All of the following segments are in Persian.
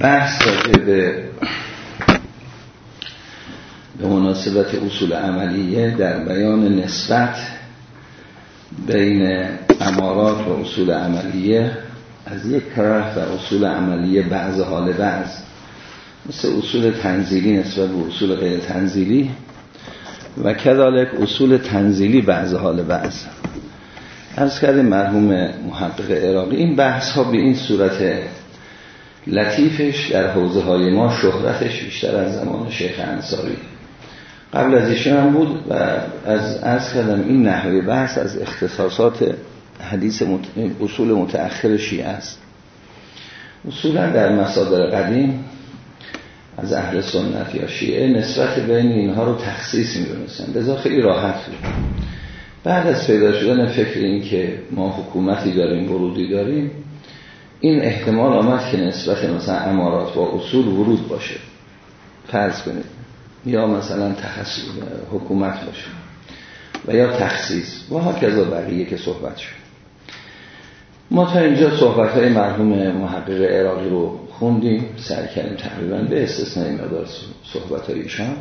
بحث راجع به به مناسبت اصول عملیه در بیان نسبت بین امارات و اصول عملیه از یک طرف و اصول عملیه بعض حال بعض. مثل اصول تنزیلی نسبت به اصول غیر تنزیلی و کذالک اصول تنزیلی بعض حال بعض. از کرده مرحوم محقق عراقی این بحث ها به این صورت لطیفش در حوزه های ما شهرتش بیشتر از زمان شیخ انصاری. قبل از ایشون هم بود و از از کردم این نحوه بحث از اختصاصات حدیث اصول متأخر شیعه است. اصولا در مصادر قدیم از اهل سنت یا شیعه نسبت بین اینها رو تخصیص می‌دونستن. لذا خیلی راحت بود. بعد از پیدا شدن فکر این که ما حکومتی داریم ورودی داریم این احتمال آمد که نسبت مثلا امارات با اصول ورود باشه. فرض کنید. یا مثلا تخصیص حکومت باشه. و یا تخصیص. و ها کذا بقیه که صحبت شد. ما تا اینجا صحبت های مرحوم محقق عراقی رو خوندیم. سر کردیم تقریبا به استثنای مدار صحبت های ایشان.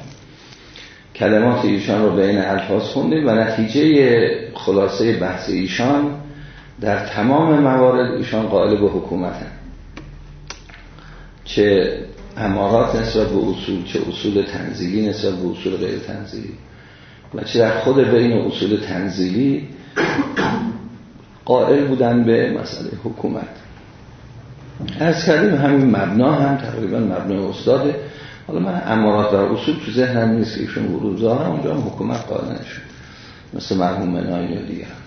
کلمات ایشان رو بین الفاظ خوندیم و نتیجه خلاصه بحث ایشان در تمام موارد ایشان قائل به حکومت هم. چه امارات نسبت به اصول چه اصول تنزیلی نسبت به اصول غیر تنزیلی. و چه در خود بین اصول تنزیلی قائل بودن به مسئله حکومت. از کردیم همین مبنا هم تقریبا مبنا استاده. حالا من امارات و اصول تو ذهنم نیست ایشون ورود اونجا هم حکومت قائل نشد. مثل مرحوم مناین و دیگر.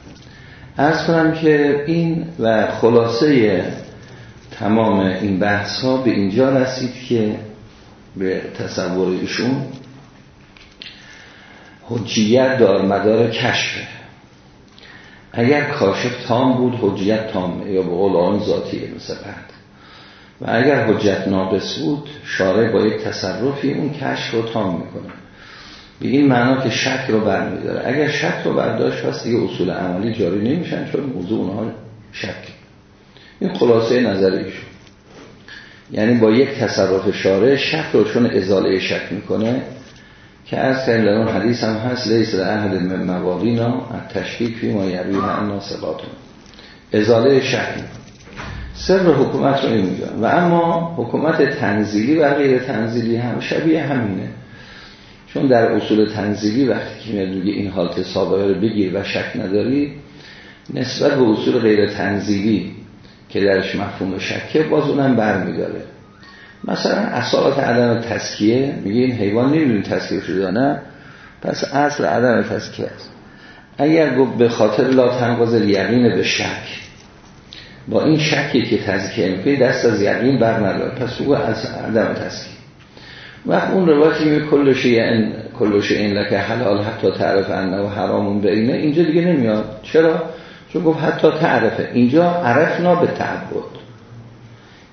ارز کنم که این و خلاصه تمام این بحث ها به اینجا رسید که به تصور ایشون حجیت دار مدار کشفه اگر کاشف تام بود حجیت تامه یا به قول آن ذاتیه مثل و اگر حجت ناقص بود شارع با یک تصرفی اون کشف رو تام می‌کنه به این معنا که شک رو برمیداره. اگر شک رو برداشت پس دیگه اصول عملی جاری نمیشن چون موضوع اونها شک. این خلاصه نظر یعنی با یک تصرف شارع شک رو چون ازاله شک می‌کنه که از کردیم در اون حدیث هم هست لیس در اهل مواقینا تشکیک فی ما یرویه انا ازاله شک. سر حکومت رو نمیگن و اما حکومت تنزیلی و غیر تنزیلی هم شبیه همینه. چون در اصول تنزیلی وقتی که میاد میگه این حالت سابقه رو بگیر و شک نداری نسبت به اصول غیر تنزیلی که درش مفهوم شکه باز اونم برمیداره. مثلا اصالات عدم تسکیه میگه این حیوان نمی‌دونی تسکیه شده نه پس اصل عدم تسکیه است. اگر گفت به خاطر لا تنقض یقین به شک با این شکی که تزکیه می‌کنی دست از یقین بر نداره. پس او از عدم تسکیه وقت اون روایتی میگه کل این کل این لکه حلال حتی تعرف انه و حرامون اینه اینجا دیگه نمیاد. چرا؟ چون گفت حتی تعرفه. اینجا عرفنا به تعبد.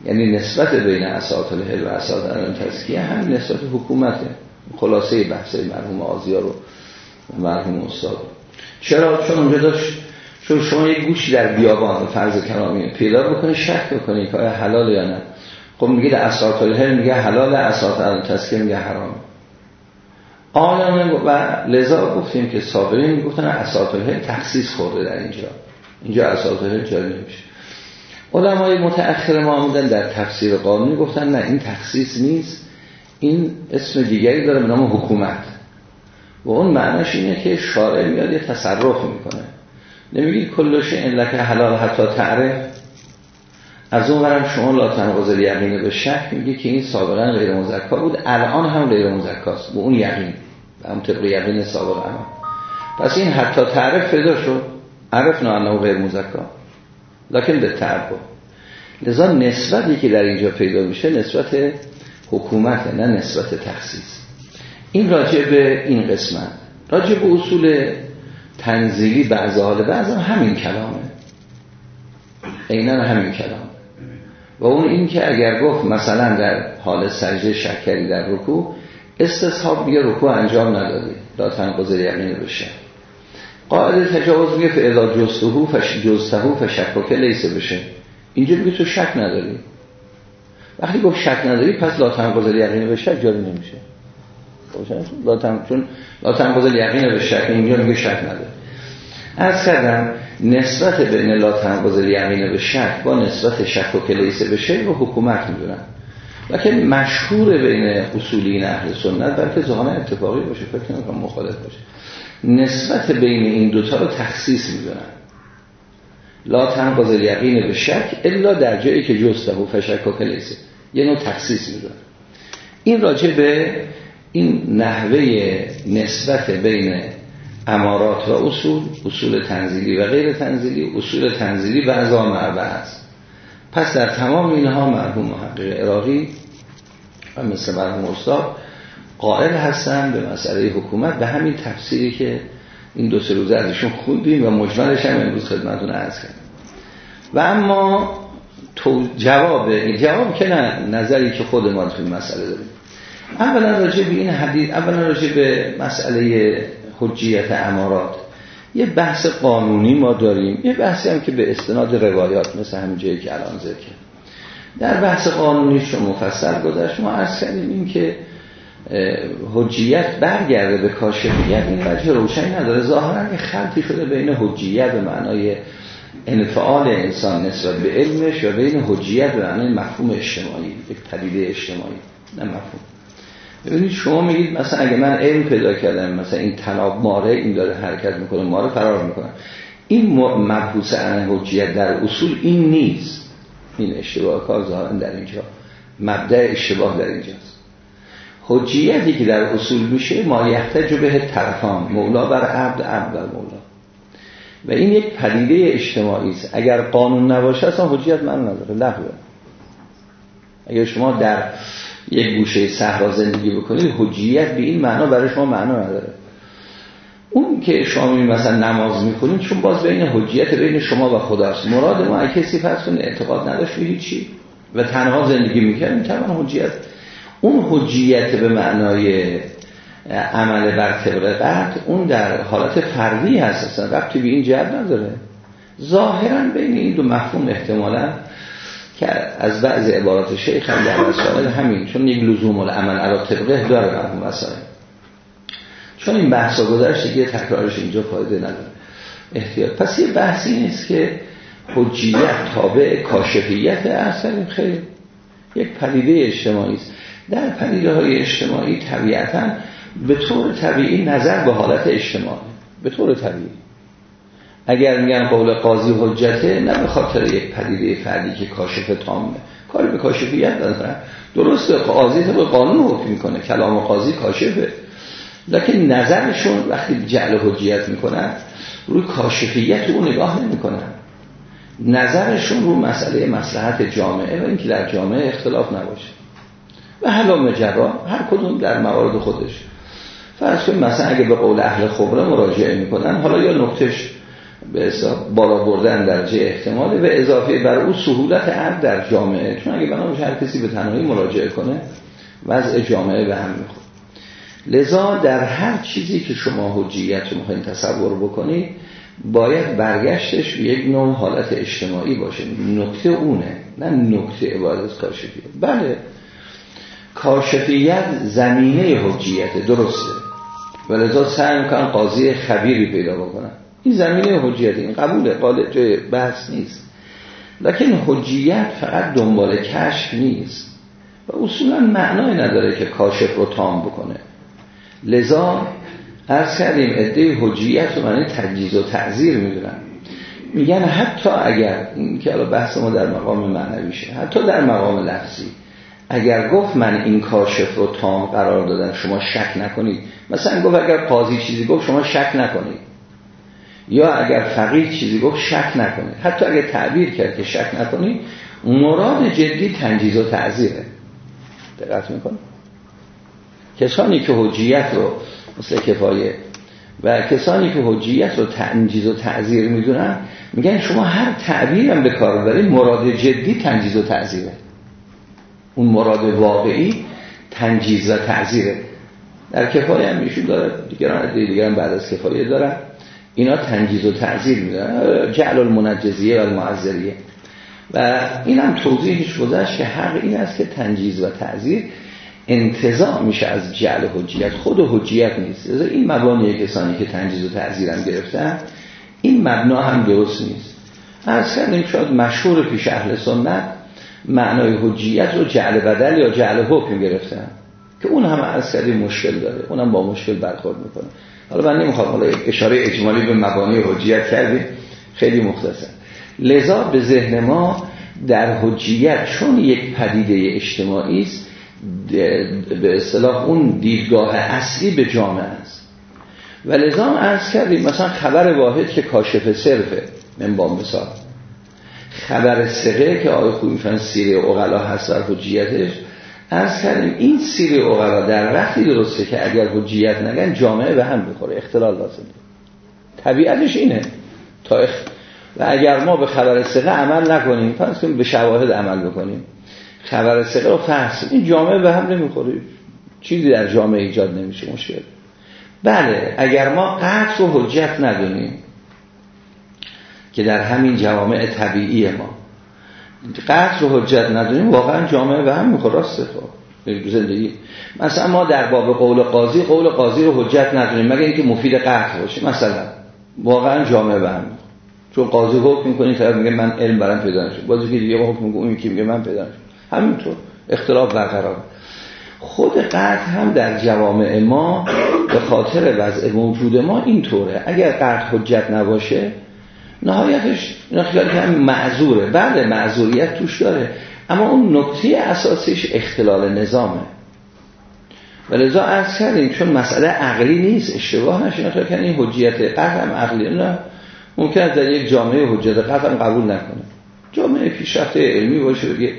یعنی نسبت بین اساط الهل و اساط الان تزکیه هم نسبت حکومته. خلاصه بحث مرحوم آزیا رو مرحوم استاد. چرا؟ چون اونجا داشت چون شما یک گوشی در بیابان فرض کلامی پیدا بکنی شک بکنی که حلال یا نه. خب میگه در اساط الهل میگه حلال اساط الان تزکیه میگه حرام. آنان و لذا گفتیم که سابقین می‌گفتن اساط الهل تخصیص خورده در اینجا. اینجا اساط الهل جاری نمیشه. علمای متأخر ما آمدن در تفسیر قانونی گفتن نه این تخصیص نیست. این اسم دیگری داره به نام حکومت. و اون معنیش اینه که شارع میاد یه تصرف می‌کنه. نمیگی کلش این لکه حلال حتی تعرف. از اون ورم شما لا تنقض یقین به شک میگه که این سابقا غیر مزکا بود. الان هم غیر مزکاست. به اون یقین. هم طبق یقین سابق هم. پس این حتی تعرف پیدا شد. عرف نه غیر مزکا. لکن به تعبد. لذا نسبتی که در اینجا پیدا میشه نسبت حکومت نه نسبت تخصیص. این راجع به این قسمت. راجع به اصول تنزیلی بعض حال بعض هم همین کلامه. اینا همین کلام و اون این که اگر گفت مثلا در حال سجده شکری در رکوع استصحاب میگه رکوع انجام نداده. لا تنقض یقین بشه قاعده تجاوز میگه فعلا جستهو فش جستهو فشکاکه لیسه بشه. اینجا میگه تو شک نداری. وقتی گفت شک نداری پس لا تنقض یقین به شک جاری نمیشه. لا چون لا تنقض یقین به شک اینجا میگه شک نداره از کردم نسبت بین لا تنقض یقین به شک با نسبت شک و کلیسه به شک و حکومت می‌دونن. لکن مشهور بین اصولین اهل سنت بلکه ظاهرا اتفاقی باشه فکر نمی‌کنم مخالف باشه. نسبت بین این دوتا رو تخصیص می‌دونن. لا تنقض یقین به شک الا در جایی که جسته و فشک و کلیسه. یه نوع تخصیص می‌دونن. این راجع به این نحوه نسبت بین امارات و اصول اصول تنزیلی و غیر تنزیلی اصول تنزیلی و ازا است. پس در تمام اینها مرحوم محقق عراقی و مثل مرحوم استاد قائل هستن به مسئله حکومت به همین تفسیری که این دو سه روزه ازشون خوندیم و مجملش هم امروز خدمتون عرض کردم. و اما تو جواب جواب که نه نظری که خود ما توی مسئله داریم. اولا راجع به این حدیث اولا راجع به مسئله حجیت امارات. یه بحث قانونی ما داریم. یه بحثی هم که به استناد روایات مثل همین جایی که الان ذکر در بحث قانونی شما مفصل گذاشت ما عرض کردیم این که حجیت برگرده به کاشفیت. این وجه روشنی نداره. ظاهرا یه خلطی شده بین حجیت به معنای انفعال انسان نسبت به علمش یا بین حجیت به معنای مفهوم اجتماعی یک پدیده اجتماعی. نه مفهوم. ببینید شما میگید مثلا اگه من علم پیدا کردم مثلا این تناب ماره این داره حرکت می‌کنه ماره فرار می‌کنه. این مبحوث عن حجیت در اصول این نیست. این اشتباه کار ظاهرا در اینجا. مبدع اشتباه در اینجاست. حجیتی که در اصول میشه ما یحتج به طرفان مولا بر عبد عبد بر مولا. و این یک پدیده اجتماعی است. اگر قانون نباشه اصلا حجیت من نداره لغوه. اگر شما در یک گوشه صحرا زندگی بکنید حجیت به این معنا برای شما معنا نداره. اون که شما مثلا نماز می‌کنید چون باز بین حجیت بین شما و خداست. مراد ما کسی فرض اعتقاد نداشت به هیچی و تنها زندگی می‌کرد طبعا حجیت. اون حجیت به معنای عمل بر طبق قد اون در حالت فردی هست. اصلا ربطی به این جهت نداره. ظاهرا بین این دو مفهوم احتمالا که از بعض عبارات شیخ هم در مسائل همین چون یک لزوم العمل علا طبقه داره مفهوم مسائل. چون این بحثا گذشت دیگه تکرارش اینجا فایده نداره. احتیاط. پس یه بحثی نیست که حجیت تابع کاشفیت اصلا خیلی یک پدیده اجتماعی است. در پدیده های اجتماعی طبیعتا به طور طبیعی نظر به حالت اجتماعی به طور طبیعی. اگر میگن قول قاضی حجته نه به خاطر یک پدیده فردی که کاشف تامه. کاری به کاشفیت نداره. درست قاضی به قانون حکم می‌کنه. کلام قاضی کاشفه. لکن نظرشون وقتی جعل حجیت می‌کنن روی کاشفیت او نگاه نمی‌کنن. نظرشون رو مسئله مسلحت جامعه و اینکه در جامعه اختلاف نباشه. و حالا مجرا هر کدوم در موارد خودش. فرض کنیم مثلا اگه به قول اهل خبره مراجعه می‌کنن حالا یا نقطش به حساب بالا بردن درجه احتمالی و اضافه بر او سهولت عرض در جامعه. چون اگه بنابراین هر کسی به تنهایی مراجعه کنه وضع جامعه به هم می‌خوره. لذا در هر چیزی که شما حجیت رو می‌خواین تصور بکنید باید برگشتش یک نوع حالت اجتماعی باشه. نکته اونه نه نکته عبادت کاشفیت بله کاشفیت زمینه حجیت درسته. ولذا سعی می‌کنن قاضی خبیری پیدا بکنن این زمینه حجیت این قبوله قاله جای بحث نیست. لکن حجیت فقط دنبال کشف نیست. و اصولا معنای نداره که کاشف رو تام بکنه. لذا ارز کردیم عده حجیت رو معنی تجیز و تعذیر می‌دونن. میگن حتی اگر این که بحث ما در مقام معنویشه حتی در مقام لفظی اگر گفت من این کاشف رو تام قرار دادم شما شک نکنید. مثلا گفت اگر قاضی چیزی گفت شما شک نکنید. یا اگر فقیر چیزی گفت شک نکنید حتی اگر تعبیر کرد که شک نکنید مراد جدی تنجیز و تعذیره. دقت می‌کنید کسانی که حجیت رو مثل کفایه و کسانی که حجیت رو تنجیز و تعذیر می‌دونن میگن شما هر تعبیرم به کار برید مراد جدی تنجیز و تعذیره. اون مراد واقعی تنجیز و تعذیره. در کفایه هم ایشون داره دیگران دیگران بعد از کفایه دارن. اینا تنجیز و تعذیر میدن. جعل المنجزیه و المعذریه. و این هم توضیحش گذشت که حق این است که تنجیز و تعذیر انتزاع میشه از جعل حجیت. خود حجیت نیست. این مبانی کسانی که تنجیز و تعذیر هم گرفتن این مبنا هم درست نیست. از کردیم شاید مشهور پیش اهل سنت معنای حجیت رو جعل بدل یا جعل حکم گرفتن. که اون هم از کردیم مشکل داره. اونم با مشکل برخورد می‌کنه. حالا من نمی‌خوام حالا اشاره اجمالی به مبانی حجیت کردیم. خیلی مختصر. لذا به ذهن ما در حجیت چون یک پدیده اجتماعی است به اصطلاح اون دیدگاه اصلی به جامعه است. و لذا ارز کردیم مثلا خبر واحد که کاشف صرفه من با مثال. خبر سقه که آقای خوبی فن سیره اغلا هست در حجیتش از کردیم این سیره اغلا در وقتی درسته که اگر حجیت نگن جامعه به هم بخوره اختلال لازم طبیعتش اینه. تا و اگر ما به خبر سقه عمل نکنیم پس به شواهد عمل بکنیم. خبر سقه رو فحص. این جامعه به هم نمی‌خوره. چیزی در جامعه ایجاد نمیشه مشکل. بله اگر ما قطع و حجت ندونیم که در همین جوامع طبیعی ما قطع و حجت ندونیم واقعا جامعه به هم می‌خوره راسته خب. زندگی. مثلا ما در باب قول قاضی قول قاضی رو حجت ندونیم مگه اینکه مفید قطع باشه؟ مثلا. واقعا جامعه به هم چون قاضی حکم می‌کنه طرف میگه من علم برام پیدا نشد. بازی که دیگه حکم میگه اون که میگه من پیدا همینطور. اختلاف برقرار. خود قطع هم در جوامع ما به خاطر وضع موجود ما اینطوره. اگر قطع حجت نباشه نهایتش خیال که هم معذوره. بعد معذوریت توش داره. اما اون نکته اساسیش اختلال نظامه. و لذا عرض کردیم چون مسئله عقلی نیست اشتباه نشه که این حجیت قطع هم عقلی نه. ممکن است در یک جامعه حجت قطع هم قبول نکنه. جامعه پیشرفته علمی باشه بگه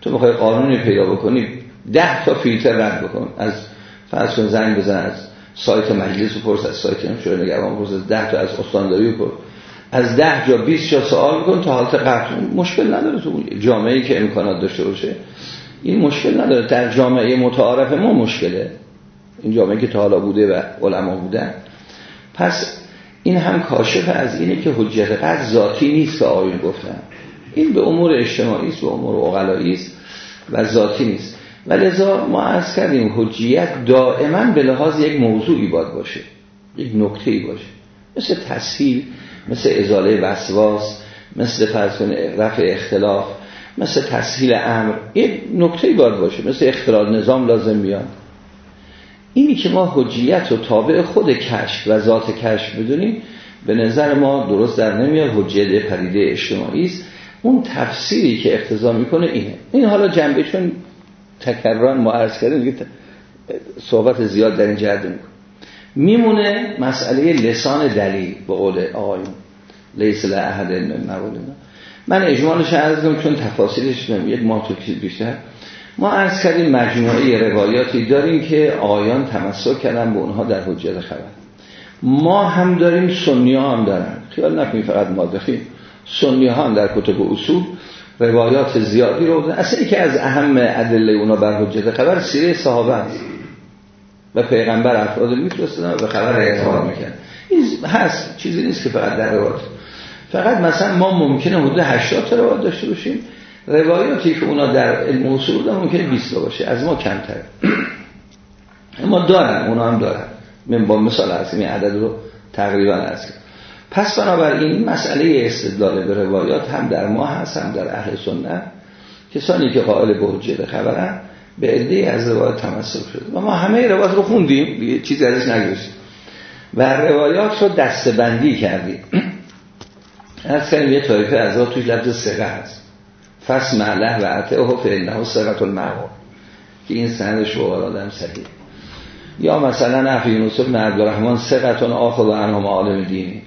تو می‌خوای قانونی پیدا بکنی ده تا فیلتر رد بکن. از فرض کن زنگ بزن از سایت مجلس و پرس از سایت نمیشه نگران پرس از ده تا از استانداری و از ده جا 20 جا سوال کن تا حالت قطع مشکل نداره تو جامعه که امکانات داشته باشه. این مشکل نداره. در جامعه متعارف ما مشکله. این جامعه که تا حالا بوده و علما بودن. پس این هم کاشف از اینه که حجت قطع ذاتی نیست که گفتن. این به امور اجتماعی است به امور اقلایی است و ذاتی نیست. و لذا ما از کردیم حجیت دائما به لحاظ یک موضوعی باید باشه. یک نکته باشه. مثل تسهیل مثل ازاله وسواس مثل فرض رفع اختلاف مثل تسهیل امر. یک نکته باید باشه مثل اختلال نظام لازم بیاد. اینی که ما حجیت و تابع خود کشف و ذات کشف بدونیم به نظر ما درست در نمیاد حجیت پریده اجتماعی است. اون تفسیری که اقتضا می‌کنه اینه. این حالا جنبه چون تکران ما عرض کردیم صحبت زیاد در این جهت می‌کنه میمونه مسئله لسان دلیل به قول آقایون لیس لعهد من من اجمالش عرض کنم چون تفاصیلش یک ما تو بیشتر. ما عرض کردیم مجموعه روایاتی داریم که آیان تمسک کردن به اونها در حجت خبر. ما هم داریم سنی ها هم دارن. خیال نکنیم فقط ما داریم سنی ها هم در کتب اصول روایات زیادی رو اصلا که از اهم ادله اونا بر حجت خبر سیره صحابه است. و پیغمبر افراد میفرستن و خبر اعتبار میکن این هست چیزی نیست که فقط در روایات فقط مثلا ما ممکنه حدود 80 تا روایت داشته باشیم. روایاتی که اونا در علم اصول دارن ممکنه 20 باشه از ما کمتر اما دارن اونا هم دارن. من با مثال از این عدد رو تقریبا از پس بنابراین مسئله استدلال به روایات هم در ما هست هم در اهل سنت. کسانی که قائل به حجت خبرن به عده از روایات تمسک شده و ما همه روایات رو خوندیم چیزی ازش نگذاشتیم و روایات رو دستبندی کردیم. از یه طایفه از توش لفظ سقه هست. فس معله و عطه و فعله سقط المعقول. که این سندش رو آدم صحیح. یا مثلا نفی یونس بن عبدالرحمن سقتون آخذ و انهم عالم دینی.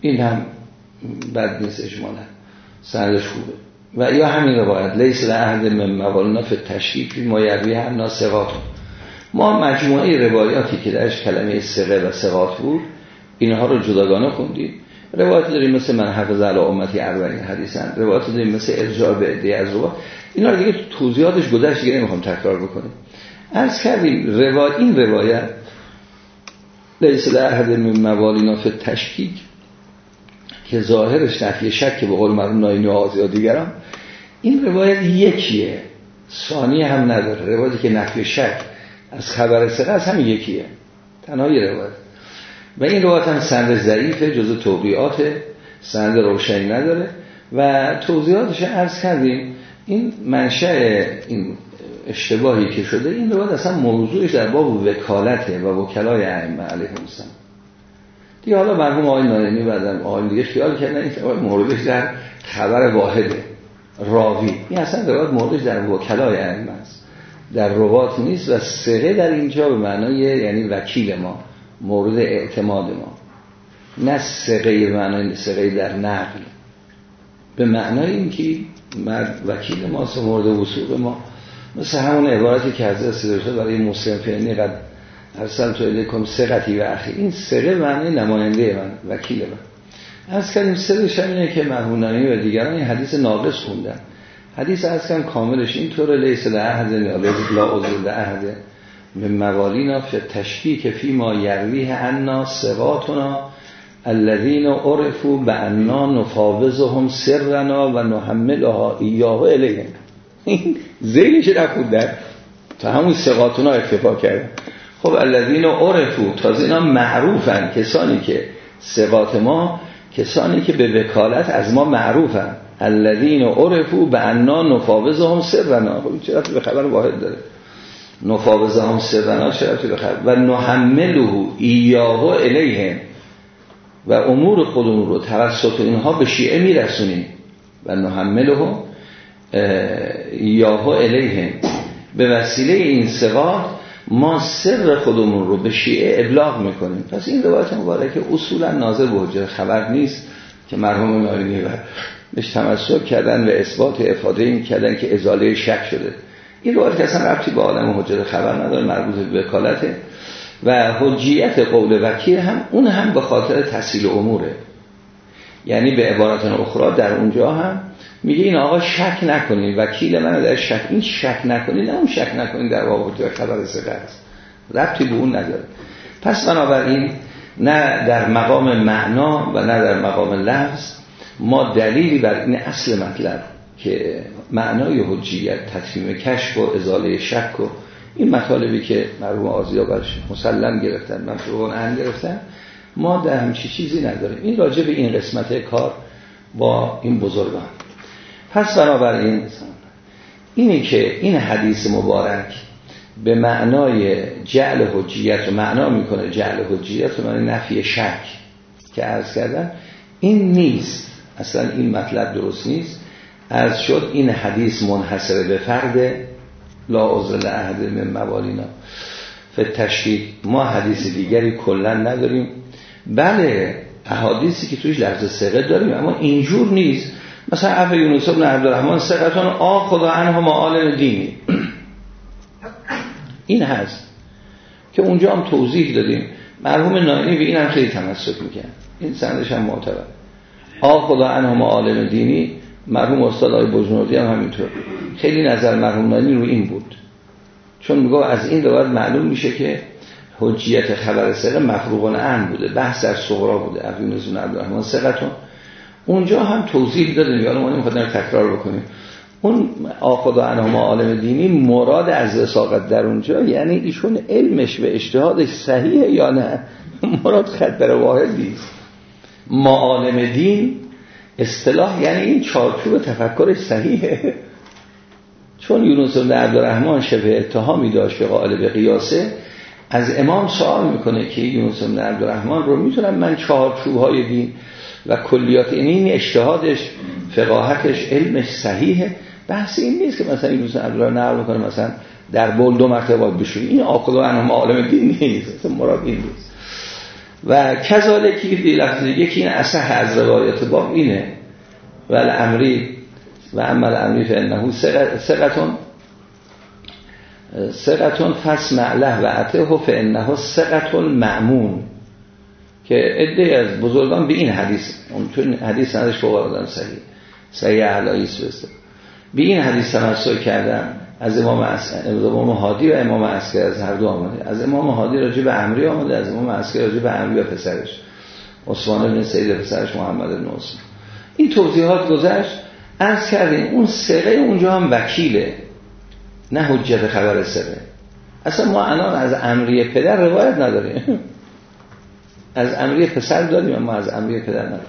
این هم بد نیست اجمالا سندش خوبه. و یا همین روایت لیس لعهد من موالنا فی تشکیف ما یروی هم ناسقات ما مجموعه روایاتی که درش کلمه سقه و سقات بود اینها رو جداگانه خوندیم. روایت داریم مثل من حفظ علی امتی اربعین حدیثن روایت داریم مثل ارجاع به عده از روایت. اینا رو دیگه توضیحاتش گذشت دیگه نمی‌خوام تکرار بکنیم. از کردیم روایت این روایت لیس لعهد من موالینا فی تشکیک که ظاهرش نفی شک به قول مرحوم ناینی و دیگران این روایت یکیه. ثانی هم نداره. روایتی که نفی شک از خبر سقه از هم یکیه. تنها یه روایت. و این روایت هم سند ضعیفه جزو توقیات سند روشنی نداره. و توضیحاتش عرض کردیم. این منشأ این اشتباهی که شده این روایت اصلا موضوعش در باب وکالته و وکلای ائمه علیهم السلام. دیگه حالا مرحوم آقای نایمی بعدم آقای دیگه خیال کردن این موردش در خبر واحده راوی. این اصلا روایت موردش در وکلای ائمه است. در روات نیست و سقه در اینجا به معنای یعنی وکیل ما مورد اعتماد ما. نه سقه به معنای سقه در نقل. به معنای اینکه مرد وکیل ما مورد وصول ما. مثل همون عبارتی که حضرت سیدرشد برای مسلم فعلی قد ارسل تو الیکم سقتی و اخی این سقه معنی نماینده من وکیل من. از کردیم سرش اینه که مرهونانی و دیگران این حدیث ناقص خوندن. حدیث از کردیم کاملش اینطور لیس لعهد لا عذر لعهد من موالینا فی تشکیک فی ما یرویه انا سقاتنا الذین عرفوا بانا نفاوضهم سرنا و نحملها ایاه الیهم این زیلش نخوندن. تا همون سقاتونا اکتفا کردن. خب الذین عرفو تازه اینا معروفن. کسانی که سقات ما کسانی که به وکالت از ما معروفن. الذین عرفو به انا نفاوضهم سرنا خب چرا به خبر واحد داره؟ نفاوضهم سرنا چرا به خبر؟ و نحمله ایاه الیهم. و امور خودمون رو توسط اینها به شیعه میرسونیم. و نحمله یاهو الیهم. به وسیله این سقاط ما سر خودمون رو به شیعه ابلاغ می‌کنیم. پس این روایت مبارکه اصولا ناظر به حجر خبر نیست که مرحوم نارینی و بهش تمسک کردن و اثبات افاده این کردن که ازاله شک شده. این روایت که اصلا ربطی به عالم حجر خبر نداره مربوط به وکالته. و حجیت قول وکیل هم اون هم به خاطر تحصیل اموره. یعنی به عبارت اخرى در اونجا هم میگه این آقا شک نکنید وکیل من در شک این شک نکنید نه اون شک نکنید در واقع خبر سقه است. ربطی به اون نداره. پس بنابراین نه در مقام معنا و نه در مقام لفظ ما دلیلی بر این اصل مطلب که معنای حجیت تطمیم کشف و ازاله شک و این مطالبی که مرحوم آزیا برش مسلم گرفتن من ان گرفتن ما در همچی چیزی نداریم. این راجع به این قسمت کار با این بزرگان. پس بنابراین اینی که این حدیث مبارک به معنای جعل حجیت و معنا می‌کنه جعل حجیت و معنی نفی شک که عرض کردن این نیست. اصلا این مطلب درست نیست. از شد این حدیث منحصر به فرد. لا عذر لعهد من موالینا تشکیل ما حدیث دیگری کلا نداریم. بله احادیثی که توش لفظ سقه داریم اما اینجور نیست. مثلا عفو یونس بن عبدالرحمن سقطان آ خدا عنها عالم دینی. این هست که اونجا هم توضیح دادیم. مرحوم ناینی به این هم خیلی تمسک میکن این سندش هم معتبر. آ خدا عنها عالم دینی مرحوم استاد آقای بجنوردی هم همینطور. خیلی نظر مرحوم ناینی رو این بود. چون میگه از این دوباره معلوم میشه که حجیت خبر سقه مفروغان ان بوده بحث در صغرا بوده. عبدالرحمن سقطون اونجا هم توضیح دادیم یعنی ما نمی‌خواد تکرار بکنیم. اون آخذ انما عالم دینی مراد از وساقت در اونجا یعنی ایشون علمش و اجتهادش صحیحه یا نه؟ مراد خط بر واحد نیست. عالم دین اصطلاح یعنی این چارچوب تفکرش صحیحه. چون یونس بن عبدالرحمن شبه اتهامی داشت به قیاسه از امام سوال می‌کنه که یونس بن عبدالرحمن رو می‌تونم من چارچوب های دین و کلیات این این اجتهادش فقاهتش علمش صحیحه. بحث این نیست که مثلا این روزن عبدالله نقل می‌کنه مثلا در بول دو مرتبه باید بشون این و انهم عالم دین نیست مراد این نیست. و کذالکی دی لفظ یکی این اصح از روایت باب اینه. و الامری و عمل امری فانه سقتون سقتون فسمع له و عطه فانه سقتون معمون. که عده از بزرگان به این حدیث اون چون حدیث نداشت فوق صحیح صحیح علایی سوسته به این حدیث تمسک کردن از امام امام هادی و امام عسکر از هر دو آمده. از امام هادی راجع به امری آمده از امام عسکر راجع به امری و پسرش. عثمان بن سید پسرش محمد بن عثمان. این توضیحات گذشت. از کردیم اون سره اونجا هم وکیله. نه حجت خبر سره اصلا ما الان از امری پدر روایت نداریم. از امری پسر داریم اما از امری پدر نداریم.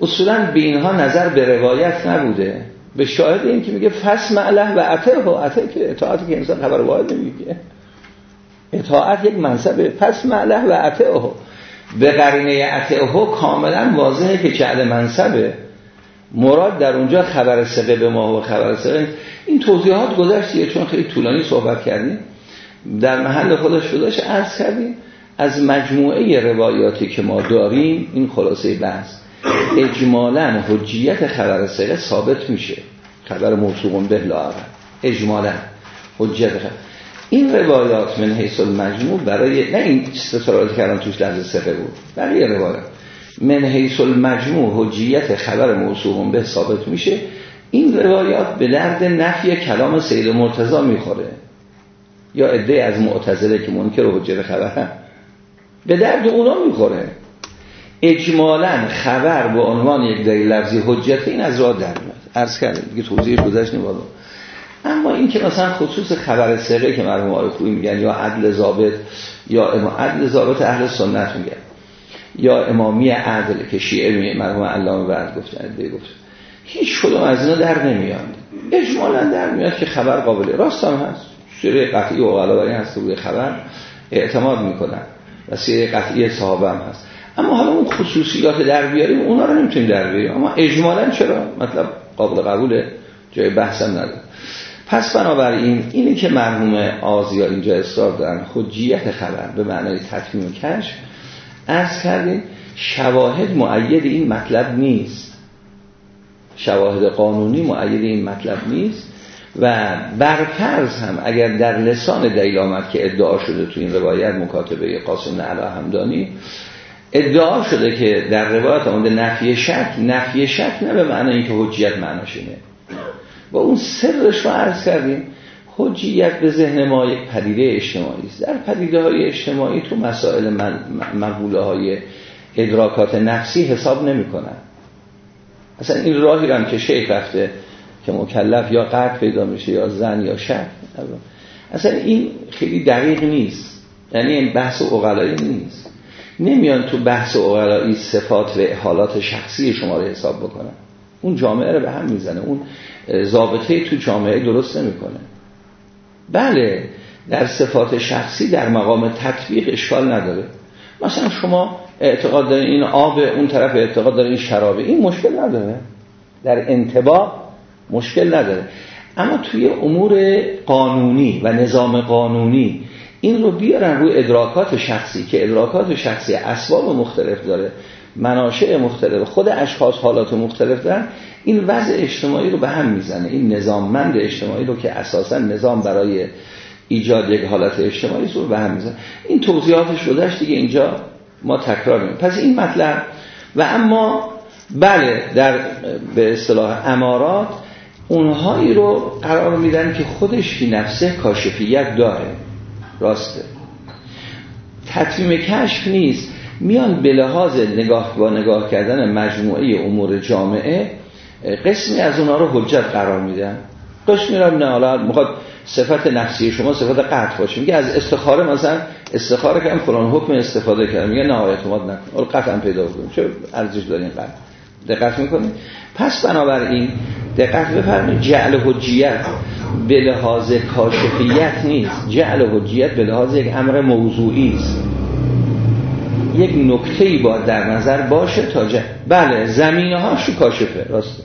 اصولا به اینها نظر به روایت نبوده. به شاهد این که میگه فس معله و عطه و عطه که اطاعتی که انسان خبر واحد نمیگه. اطاعت یک منصبه پس معله و عطه به قرینه عطه کاملا واضحه که چعل منصبه مراد در اونجا خبر سقه به ما و خبر سقه این توضیحات گذشتیه چون خیلی طولانی صحبت کردیم. در محل خودش شدهش عرض کردیم. از مجموعه روایاتی که ما داریم این خلاصه بحث اجمالا حجیت خبر سقه ثابت میشه. خبر موصوق به لاغر اجمالا حجیت خبر. این روایات من حیث المجموع برای نه این استطراعات کردن توش لحظه سقه بود. بقیه روایات. من حیث المجموع حجیت خبر موصوب به ثابت میشه. این روایات به درد نفی کلام سید مرتضا می‌خوره. یا عده از معتزله که منکر و حجت خبر به درد اونا می‌خوره. اجمالا خبر به عنوان یک دلیل لفظی حجت این از راه در میاد. عرض کردم دیگه توضیح گذشت نمیاد اما این که مثلا خصوص خبر سره که مرحوم آقای خویی میگن یا عدل ضابط یا عدل ضابط اهل سنت میگن یا امامی عدل که شیعه مرحوم علامه بعد گفتن گفت هیچ کدوم از اینا در نمیاد. اجمالا در میاد که خبر قابل راست هم هست. سیره قطعی و برای هست روی خبر اعتماد می‌کنن. و سیره قطعی صحابه هم هست. اما حالا اون خصوصیات در بیاریم اونا رو نمی‌تونیم در بیاریم. اما اجمالا چرا؟ مطلب قابل قبوله. جای بحثم نداره. پس بنابراین اینه که مرحوم آزیا اینجا اصرار دارن. حجیت خبر به معنای تطمیم کشف از کردیم شواهد معید این مطلب نیست. شواهد قانونی معید این مطلب نیست. و برفرض هم اگر در لسان دلیل آمد که ادعا شده تو این روایت مکاتبه قاسم نعلا همدانی ادعا شده که در روایت آمده نفی شک نفی شک نه به معنی اینکه حجیت معناش اینه. و اون سرش رو عرض کردیم حجیت به ذهن ما یک پدیده اجتماعی است. در پدیده های اجتماعی تو مسائل مقوله های ادراکات نفسی حساب نمی کنن اصلا این راهی هم که شیخ رفته که مکلف یا قرد پیدا میشه یا زن یا شک اصلا این خیلی دقیق نیست. یعنی این بحث اقلایی نیست. نمیان تو بحث اقلایی صفات و حالات شخصی شما رو حساب بکنن. اون جامعه رو به هم می‌زنه. اون ضابطه تو جامعه درست نمی‌کنه. بله در صفات شخصی در مقام تطبیق اشکال نداره. مثلا شما اعتقاد دارین این آب اون طرف اعتقاد دارین این شرابه. این مشکل نداره. در انتباه مشکل نداره. اما توی امور قانونی و نظام قانونی این رو بیارن روی ادراکات شخصی که ادراکات شخصی اسباب مختلف داره مناشع مختلف خود اشخاص حالات مختلف دارن. این وضع اجتماعی رو به هم می‌زنه. این نظاممند اجتماعی رو که اساسا نظام برای ایجاد یک حالت اجتماعی رو به هم می‌زنه. این توضیحاتش شدهش دیگه اینجا ما تکرار می‌کنیم پس این مطلب و اما بله در به اصطلاح امارات اونهایی رو قرار میدن که خودش فی نفسه کاشفیت داره. راسته. تطمیم کشف نیست. میان به لحاظ نگاه با نگاه کردن مجموعه امور جامعه قسمی از اونها رو حجت قرار میدن. قسمی رو نه حالا می‌خواد صفت نفسی شما صفت قطع باشه. میگه از استخاره مثلا استخاره که فلان حکم استفاده کردم. میگه نه اعتماد نکن. قطعا پیدا کنیم چه ارزش دارین قطع دقت می‌کنید پس بنابراین دقت بفرمایید جعل حجیت به لحاظ کاشفیت نیست. جعل حجیت به لحاظ یک امر موضوعی است. یک نکته ای باید در نظر باشه تا جه. بله زمینه هاشو کاشفه راسته.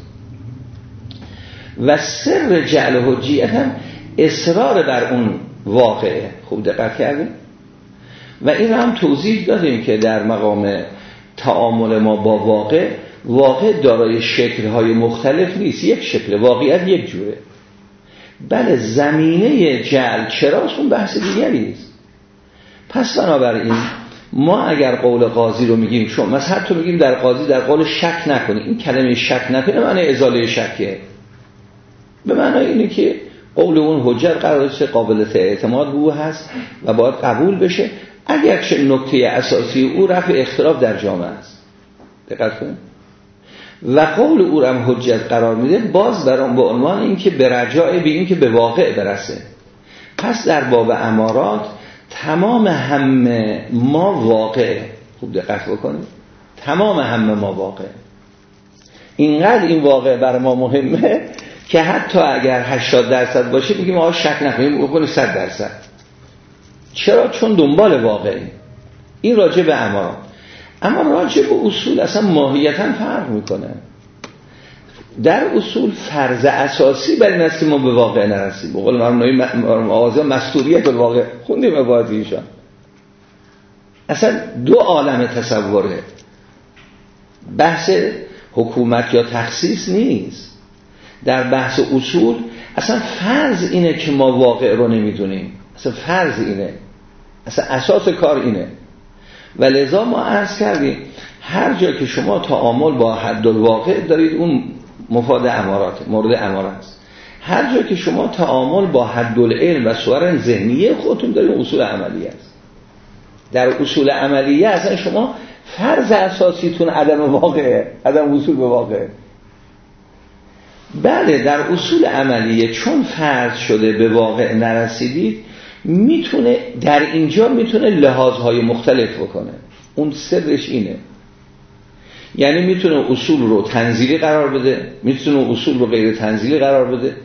و سر جعل حجیت هم اصرار بر اون واقعه. خوب دقت کردیم و این هم توضیح دادیم که در مقام تعامل ما با واقع واقع دارای شکلهای مختلف نیست. یک شکل واقعیت یک جوره. بله زمینه جعل چراست اون بحث دیگری است پس بنابراین ما اگر قول قاضی رو میگیم شما مثلا حتی میگیم در قاضی در قول شک نکنی. این کلمه شک نکنه معنی ازاله شکه. به معنی اینه که قول اون حجت قرار قابلت اعتماد او هست و باید قبول بشه. اگر چه نکته اساسی او رفع اختلاف در جامعه است. دقت کنید. و قول او هم حجت قرار میده باز بر اون به عنوان اینکه به رجاع به این که به واقع برسه. پس در باب امارات تمام همه ما واقع. خوب دقت بکنید. تمام همه ما واقع. اینقدر این واقع بر ما مهمه که حتی اگر 80 درصد باشه میگیم ما شک نکنیم بکنیم 100 درصد. چرا؟ چون دنبال واقعی این راجع به امارات. اما راجع به اصول اصلا ماهیتا فرق می‌کنه. در اصول فرض اساسی بر این ما به واقع نرسیم. بقول مرمونایی آغازه مستوریت به واقع خوندیم عبادی ایشان اصلا دو عالم تصوره. بحث حکومت یا تخصیص نیست. در بحث اصول اصلا فرض اینه که ما واقع رو نمی‌دونیم. اصلا فرض اینه. اصلا اساس کار اینه. و لذا ما عرض کردیم هر جا که شما تعامل با حد الواقع دارید اون مفاد امارات مورد امارات است. هر جا که شما تعامل با حد العلم و صور ذهنیه خودتون دارید اصول عملیه است. در اصول عملیه اصلا شما فرض اساسیتون عدم واقعه عدم وصول به واقعه. بله در اصول عملیه چون فرض شده به واقع نرسیدید می‌تونه در اینجا می‌تونه لحاظهای مختلف بکنه. اون سرش اینه. یعنی می‌تونه اصول رو تنزیلی قرار بده می‌تونه اصول رو غیر تنزیلی قرار بده.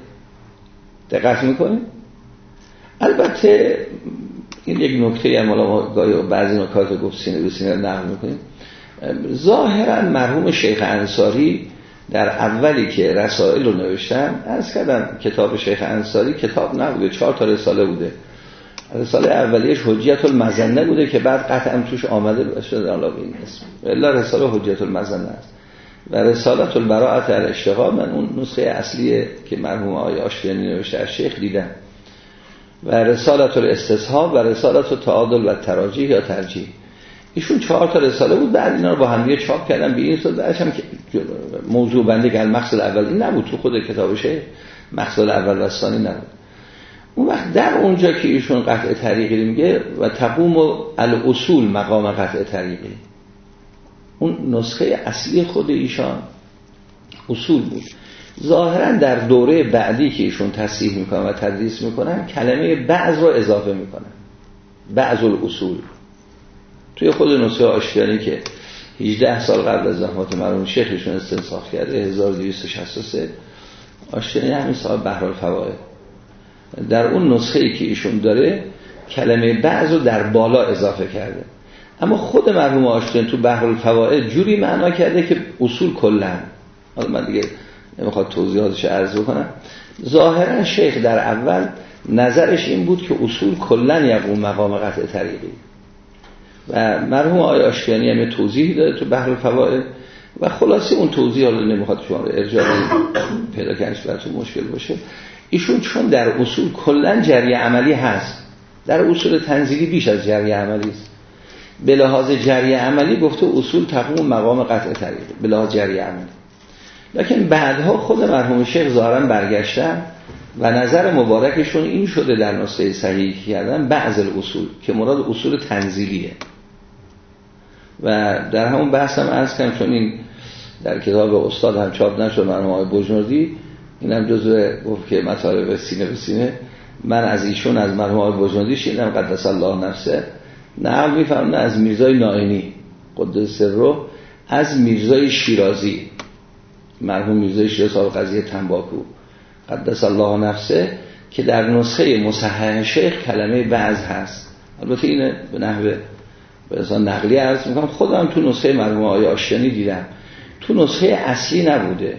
دقت می‌کنه البته این یک نکته هم ما گاهی بعضی نکات گفت سینه به سینه نقل می‌کنیم. ظاهرا مرحوم شیخ انصاری در اولی که رسائل رو نوشتن از کردم کتاب شیخ انصاری کتاب نبوده چهار تا رساله بوده. رساله اولیش حجیت المزنه بوده که بعد قطعا توش آمده شده به این اسم. الا رساله حجیت المزنه است. و رسالت البراعت الاشتغال من اون نسخه اصلیه که مرحوم آقای آشتیانی نوشته از شیخ دیدم. و رسالت الاستصحاب و رسالت تعادل و تراجیح یا ترجیح. ایشون چهار تا رساله بود. بعد اینا رو با هم چاپ کردن. به این صورت که موضوع بنده که مقصد اول این نبود. تو خود کتابشه مقصد اول و ثانی نبود. اون وقت در اونجا که ایشون قطع طریقی میگه و تقوم الاصول مقام قطع طریقی. اون نسخه اصلی خود ایشان اصول بود. ظاهرا در دوره بعدی که ایشون تصحیح می‌کنن و تدریس می‌کنن کلمه بعض رو اضافه می‌کنن. بعض الاصول. توی خود نسخه آشتیانی که 18 سال قبل از زحمات مرحوم شیخشون استنساخ کرده 1263 آشتیانی همین صاحب بحر الفوائد در اون نسخه ای که ایشون داره کلمه بعض رو در بالا اضافه کرده. اما خود مرحوم آشتیانی تو بحر الفوائد جوری معنا کرده که اصول کلن حالا من دیگه نمی‌خواد توضیحاتش عرض بکنم. ظاهرا شیخ در اول نظرش این بود که اصول کلن یقوم مقام قطع طریقی. و مرحوم آقای آشتیانی هم توضیح داده تو بحر الفوائد و خلاصه اون توضیح حالا نمی‌خواد شما رو ارجاع پیدا کنش براتون مشکل باشه. ایشون چون در اصول کلا جری عملی هست در اصول تنزیلی بیش از جری عملی است. به لحاظ جری عملی گفته اصول تقوم مقام قطع طریق به لحاظ جری عملی. لکن بعدها خود مرحوم شیخ ظاهرا برگشتن و نظر مبارکشون این شده در نسخه صحیح کردن بعض الاصول که مراد اصول تنزیلیه. و در همون بحث هم از کنم چون این در کتاب استاد هم چاپ نشد مرحوم آقای بجنوردی این هم جزو گفت که مطالب سینه به سینه. من از ایشون از مرحوم آقای بجنوردی شیدم قدس الله نفسه. نه می‌فهمم از میرزای نائینی قدس رو از میرزای شیرازی مرحوم میرزای شیرازی صاحب قضیه تنباکو. قدس الله نفسه که در نسخه مصحح شیخ کلمه بعض هست. البته اینه به نحوه به نقلی عرض می‌کنم. خودم تو نسخه مرحوم آقای آشتیانی دیدم. تو نسخه اصلی نبوده.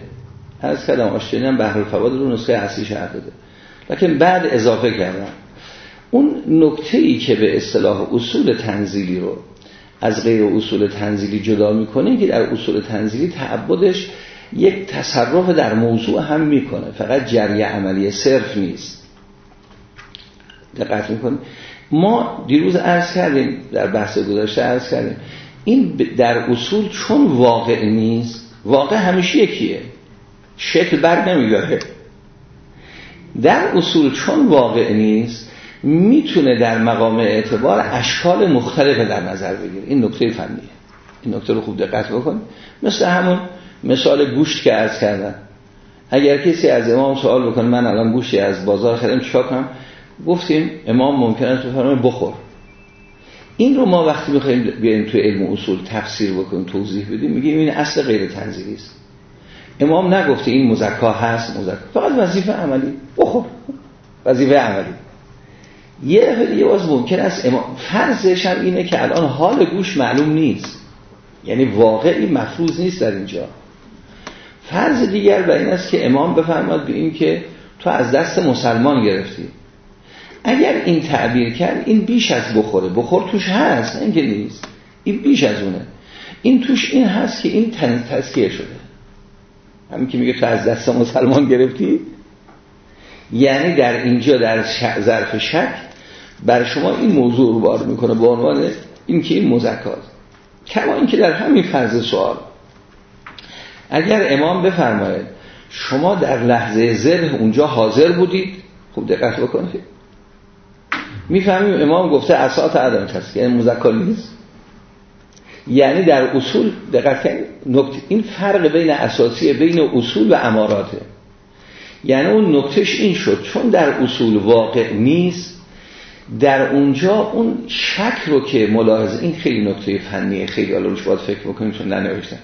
از کلم آشتیانی هم بحر الفواد رو نسخه اصلی شهر داده. لکن بعد اضافه کردم. اون نکته ای که به اصطلاح اصول تنزیلی رو از غیر اصول تنزیلی جدا می‌کنه که در اصول تنزیلی تعبدش یک تصرف در موضوع هم می‌کنه. فقط جریه عملی صرف نیست. دقت می‌کنه ما دیروز عرض کردیم در بحث گذاشته عرض کردیم. این در اصول چون واقع نیست واقع همیشه یکیه. شکل بر نمیداره. در اصول چون واقع نیست می‌تونه در مقام اعتبار اشکال مختلف در نظر بگیره. این نکته فنیه. این نکته رو خوب دقت بکنید مثل همون مثال گوشت که عرض کردم. اگر کسی از امام سوال بکنه من الان گوشتی از بازار خریدم چیکار کنم؟ گفتیم امام ممکنه تو فرمایه بخور. این رو ما وقتی می‌خوایم بیایم تو علم اصول تفسیر بکنیم توضیح بدیم میگیم این اصل غیر تنزیلی است. امام نگفته این مزکا هست مزکا. فقط وظیفه عملی. بخور وظیفه عملی. یه دیگه باز ممکن است امام فرضش هم اینه که الان حال گوش معلوم نیست. یعنی واقعی مفروض نیست در اینجا. فرض دیگر بر این است که امام بفرماد به این که تو از دست مسلمان گرفتی. اگر این تعبیر کرد این بیش از بخوره. بخور توش هست اینکه نیست. این بیش از اونه. این توش این هست که این تن تسکیه شده. همین که میگه تو از دست مسلمان گرفتی؟ یعنی در اینجا در ظرف شک بر شما این موضوع رو بار می‌کنه به عنوان این که این مزکات کما اینکه در همین فرض سوال اگر امام بفرماید شما در لحظه زر اونجا حاضر بودید خوب دقت بکنید. می‌فهمیم امام گفته اساس عدم کسی یعنی مذکر نیست؟ یعنی در اصول دقت کنید نکته این فرق بین اساسی بین اصول و اماراته. یعنی اون نکتهش این شد چون در اصول واقع نیست در اونجا اون شک رو که ملاحظه این خیلی نکته فنیه خیلی حالا روش باید فکر بکنیم چون ننوشتن.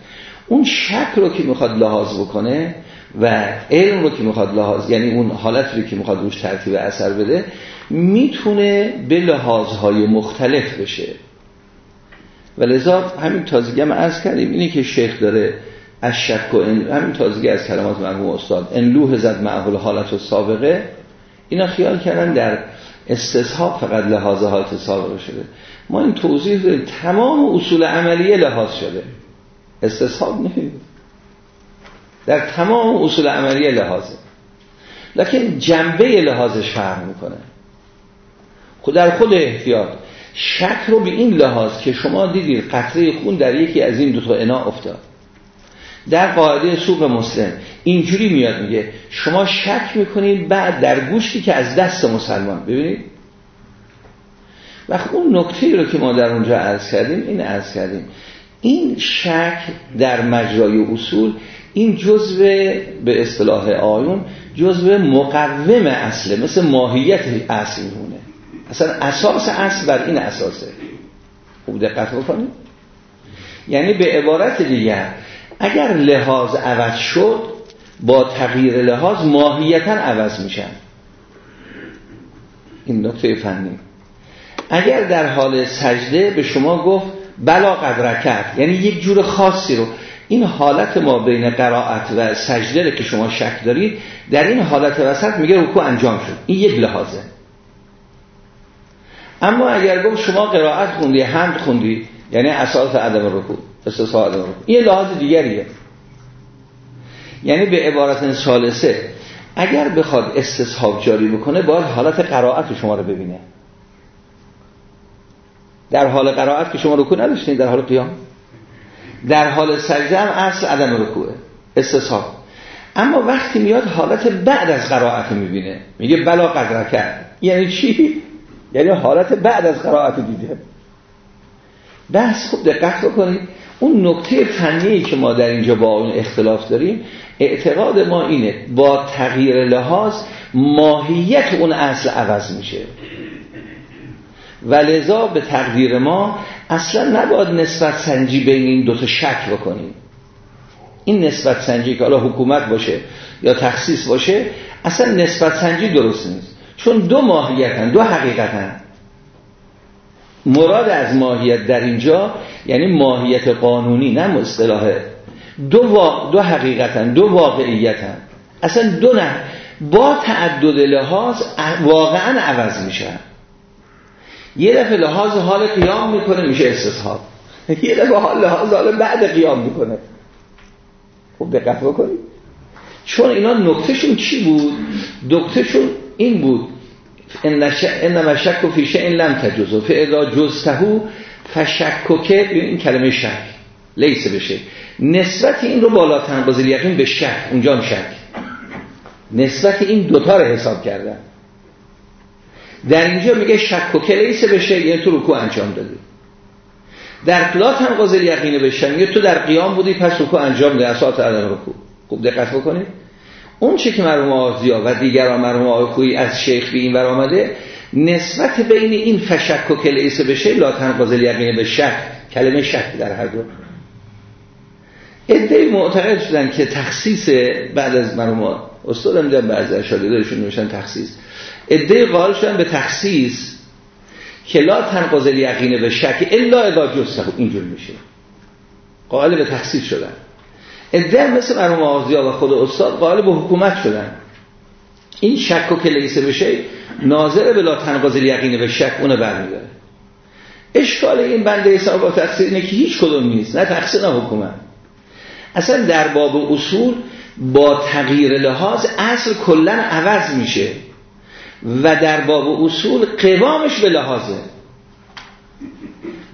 اون شک رو که می‌خواد لحاظ بکنه و علم رو که می‌خواد لحاظ یعنی اون حالت رو که می‌خواد روش ترتیب اثر بده می‌تونه به لحاظهای مختلف بشه. و لذا همین تازگی هم عرض کردیم. اینه که شیخ داره از شک و همین تازگی از کلمات مرحوم استاد. انلوه زد معقول حالت و سابقه. اینا خیال کردن در استصحاب فقط لحاظ حالت سابقه شده. ما این توضیح داریم تمام اصول عملیه لحاظ شده. استصحاب نمید در تمام اصول عملیه لحاظه. لکن جنبه لحاظش فرق می‌کنه. خود در خود احتیاط. شک رو به این لحاظ که شما دیدید قطره خون در یکی از این دو تا انا افتاد. در قاعده سوق مسلم اینجوری میاد میگه شما شک می‌کنید بعد در گوشتی که از دست مسلمان ببینید؟ وقت اون نکته رو که ما در اونجا عرض کردیم این عرض کردیم. این شک در مجرای اصول این جزء به اصطلاح آیون جزء مقوم اصله مثل ماهیت اصل اصلا اساس اصل بر این اساسه خوب دقت بکنید. یعنی به عبارت دیگر اگر لحاظ عوض شد با تغییر لحاظ ماهیتا عوض میشن. این نکته فنی. اگر در حال سجده به شما گفت بلا قدرکت یعنی یک جور خاصی رو این حالت ما بین قرائت و سجده که شما شک دارید در این حالت وسط میگه رکوع انجام شد. این یک لحاظه. اما اگر گفت شما قرائت خوندی حمد خوندی یعنی اساس عدم رکوع استصحاب عدم رکوع. این لحاظ دیگریه. یعنی به عبارت سالسه اگر بخواد استصحاب جاری بکنه باید حالت قرائت شما رو ببینه. در حال قرائت که شما رکوع نداشتین در حال قیام. در حال سجده هم اصل عدم رکوعه استصحاب. اما وقتی میاد حالت بعد از قرائت می‌بینه میگه بلا قدر کرد یعنی چی؟ یعنی حالت بعد از قرائت دیده. بحث خوب دقت بکنید. اون نکته فنی که ما در اینجا با اون اختلاف داریم اعتقاد ما اینه با تغییر لحاظ ماهیت اون اصل عوض میشه. و لذا به تقدیر ما اصلا نباید نسبت سنجی بین این دوتا شک بکنیم. این نسبت سنجی که حالا حکومت باشه یا تخصیص باشه اصلا نسبت سنجی درست نیست. چون دو ماهیتن دو حقیقتن. مراد از ماهیت در اینجا یعنی ماهیت قانونی نه اصطلاح دو, وا... دو حقیقتن دو واقعیتن. اصلا دو نه. با تعدد لحاظ واقعا عوض میشن یه دفعه لحاظ حال قیام می‌کنه میشه استصحاب. یه دفعه حال لحاظ حال بعد قیام می‌کنه. خوب دقت بکنید. چون اینا نکتهشون چی بود؟ نکتهشون این بود. انما شک و فیشه این لم تجزو فعلا جزتهو فشککه این کلمه شک. لیسه بشه نسبت این رو بالا تنبازل یقین به شک. اونجا هم شک. نسبت این دوتا رو حساب کردن. در اینجا میگه شک و کلیس بشه یه تو رکوع انجام دادی. در لا تنقض یقین بشه میگه تو در قیام بودی پس رکوع انجام دادی. اساس عدم رکوع. خوب دقت بکنید. اون چه که مرحوم آزیا و دیگران مرحوم آقای از شیخ به این ور آمده نسبت بین این فشک و کلیس بشه لا تنقض یقین به شک کلمه شک در هر دو. ادهی معتقد شدن که تخصیص بعد از مرحوم استاد هم دیدم بعضی از شاگردایشون نوشتن تخصیص. ادهی قائل شدن به تخصیص که لا تنقض یقین به شک الا اذا جسته اینجور میشه. قائل به تخصیص شدن. ادهی مثل مرحوم آزیا و خود استاد قائل به حکومت شدن. این شک و کلیسه بشه ناظر به لا تنقض یقین به شک اونو برمیداره. اشکال این بنده حساب با تقصیر اینه که هیچ کدوم نیست نه تقصیر نه حکومت. اصلا در باب اصول با تغییر لحاظ اصل کلا عوض میشه و در باب اصول قوامش به لحاظه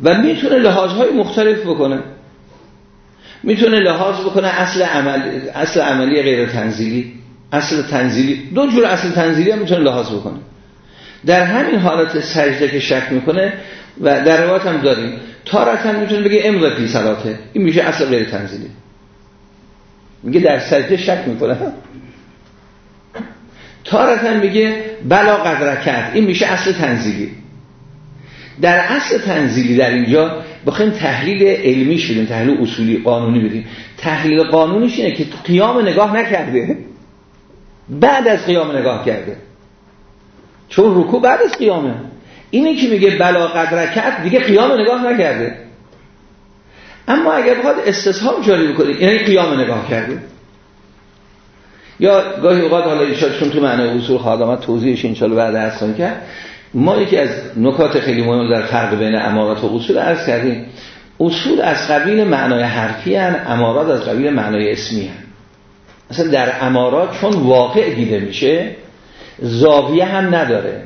و می‌تونه لحاظهای مختلف بکنه. می‌تونه لحاظ بکنه اصل, عمل، اصل عملی غیر تنزیلی. اصل تنزیلی دو جور اصل تنزیلی هم می‌تونه لحاظ بکنه. در همین حالت سجده که شک می‌کنه و در روایت هم داریم تارتا می‌تونه بگه امضا فی صلاته. این میشه اصل غیر تنزیلی. میگه در سجده شک می‌کنه. تارتا میگه بلا قدرکت. این میشه اصل تنزیلی. در اصل تنزیلی در اینجا بخوایم تحلیل علمی شدیم تحلیل اصولی قانونی بدیم. تحلیل قانونیش اینه که قیام نگاه نکرده. بعد از قیام نگاه کرده. چون رکوع بعد از قیامه. اینه که میگه بلا قدرکت دیگه قیام نگاه نکرده. اما اگر بخواد استثهام جاری بکنید یعنی قیام نگاه کرده. یا گاهی اوقات حالا ایشان چون تو معنی اصول خادمات توضیحش انشالله بعد ارسان کرد. ما یکی از نکات خیلی مهم در فرق بین امارات و اصول عرض کردیم. اصول از قبیل معنای حرفی هن امارات از قبیل معنای اسمی هن. مثلا در امارات چون واقع دیده میشه زاویه هم نداره.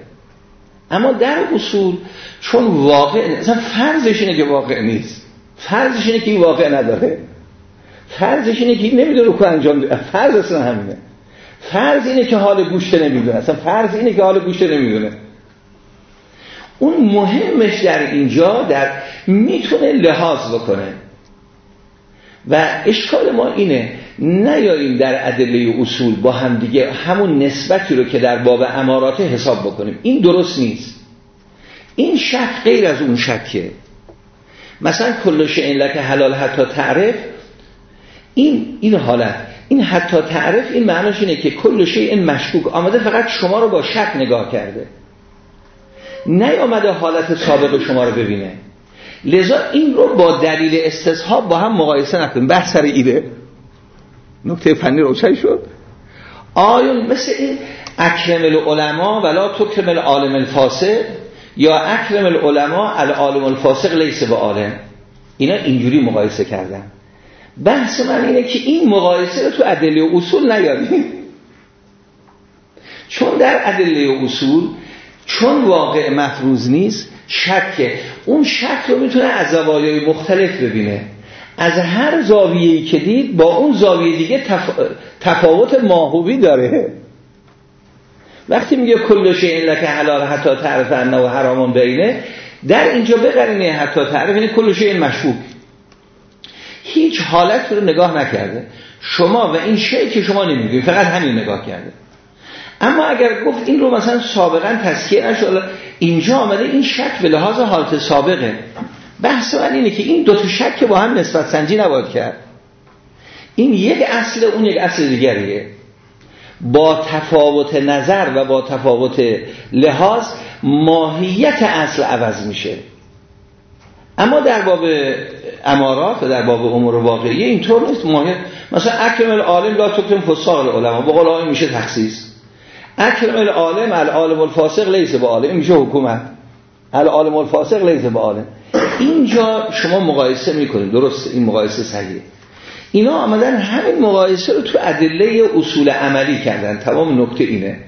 اما در اصول چون واقع مثلا فرضش اینه که واقع نیست. فرضش اینه که این واقع نداره. فرضش اینه که نمی‌دونه که انجام ده. فرض اصلا همینه. فرض اینه که حال گوشت نمی‌دونه. اصلا فرض اینه که حال گوشت نمی‌دونه. اون مهمش در اینجا در می‌تونه لحاظ بکنه. و اشکال ما اینه نیاییم در ادله اصول با هم دیگه همون نسبتی رو که در باب امارات حساب بکنیم. این درست نیست. این شک غیر از اون شکه. مثلا کلش این لکه حلال حتی تعرف. این این حالت. این حتی تعرف این معناش اینه که کل این مشکوک. آمده فقط شما رو با شک نگاه کرده. نیامده حالت سابق شما رو ببینه. لذا این رو با دلیل استصحاب با هم مقایسه نکنیم. بحث سر ایده. نکته فنی روشن شد. آیون مثل این اکرم العلماء ولا تکرم العالم الفاسق یا اکرم العلماء العالم الفاسق لیس به عالم. اینا اینجوری مقایسه کردن. بحث من اینه که این مقایسه رو تو ادله و اصول نیاریم. چون در ادله و اصول چون واقع مفروض نیست شکه. اون شک رو می‌تونه از زوایای مختلف ببینه. از هر زاویه‌ای که دید با اون زاویه دیگه تفاوت ماهوی داره. وقتی میگه کل این لکه حلال حتی تعرف انه و حرامون بینه در اینجا بقرینه حتی تعرف یعنی کل این مشکوک. هیچ حالت رو نگاه نکرده. شما و این شی که شما نمیگید فقط همین نگاه کرده. اما اگر گفت این رو مثلا سابقا تذکیه نشد اینجا آمده این شک به لحاظ حالت سابقه. بحث من اینه که این دو تا شک با هم نسبت سنجی نباید کرد. این یک اصل اون یک اصل دیگریه. با تفاوت نظر و با تفاوت لحاظ ماهیت اصل عوض میشه. اما در باب امارات و در باب امور واقعی اینطور نیست. ماهیت مثلا اکرم العالم لا تکرم فساق العلماء. با قول میشه تخصیص. اکرم العالم العالم الفاسق لیس به عالم. میشه حکومت. العالم الفاسق لیس به عالم. اینجا شما مقایسه می‌کنید. درست این مقایسه صحیحه. اینا آمدن همین مقایسه رو تو ادله اصول عملی کردن. تمام نکته اینه.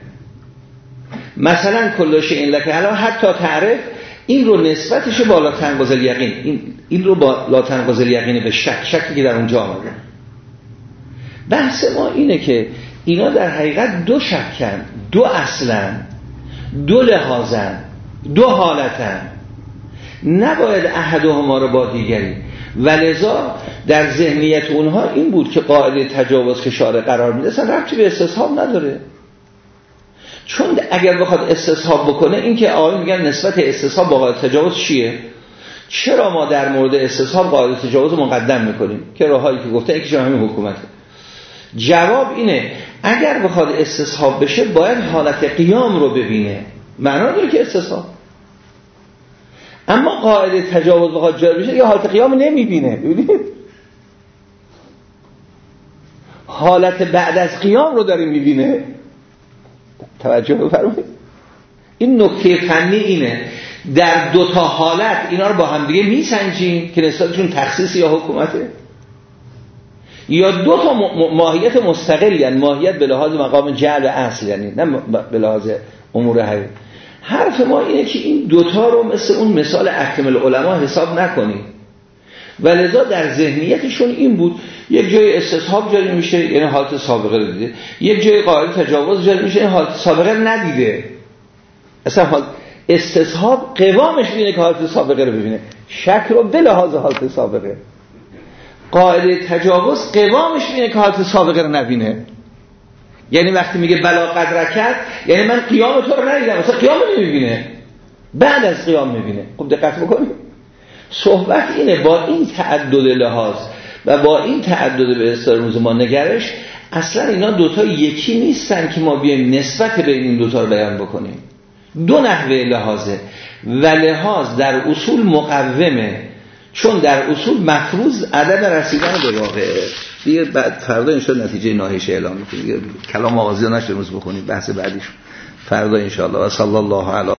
مثلا کلش این لکه. الان حتی تعرف این رو نسبتش با لا یقین. این, این رو با لا یقین به شک شکی که در اونجا آمده. بحث ما اینه که اینا در حقیقت دو شکن دو اصلا دو لحاظن دو حالتن. نباید احدهما رو با دیگری. ولذا در ذهنیت اونها این بود که قاعده تجاوز که شارع قرار میده اصلا ربطی به استصحاب نداره. چون اگر بخواد استصحاب بکنه این که آقای میگن نسبت استصحاب با قاعده تجاوز چیه؟ چرا ما در مورد استصحاب قاعده تجاوز مقدم می‌کنیم؟ که راهایی که گفته یکی همین حکومته. جواب اینه اگر بخواد استصحاب بشه باید حالت قیام رو ببینه. معنا داره که استصحاب. اما قاعده تجاوز بخواد جاری بشه یه حالت قیام نمی‌بینه. ببینید؟ حالت بعد از قیام رو داره می‌بینه. توجه بفرمایید. این نکته فنی اینه. در دو تا حالت اینا رو با هم دیگه میسنجیم که نسبتشون تخصیص یا حکومته. یا دو تا ماهیت مستقل یعنی ماهیت به لحاظ مقام جعل اصل یعنی نه به لحاظ امور حقیقی. حرف ما اینه که این دوتا رو مثل اون مثال اکمل علما حساب نکنیم. و لذا در ذهنیتشون این بود یک جای استصحاب جاری میشه یعنی حالت سابقه رو دیده. یک جای قائل تجاوز جاری میشه این حالت سابقه ندیده. اصلا حالت استصحاب قوامش بینه که حالت سابقه رو ببینه. شک رو به لحاظ حالت سابقه. قاعده تجاوز قوامش بینه که حالت سابقه رو نبینه. یعنی وقتی میگه بلا قدرکت یعنی من قیام تو رو ندیدم مثلا قیام نمی‌بینه. بعد از قیام می‌بینه. خب دقت بکنید. صحبت اینه با این تعدد لحاظ و با این تعدد به اصطلاح ما نگرش اصلا اینا دوتا یکی نیستن که ما بیایم نسبت بین این دوتا رو بیان بکنیم. دو نحوه لحاظه. و لحاظ در اصول مقومه. چون در اصول مفروض عدد رسیدن به واقعه دیگه بعد فردا انشاءالله نتیجه ناهیشه اعلام می‌کنیم. کلام آغازی نشه امروز بخونیم بحث بعدیش. فردا انشاءالله و صلی الله علی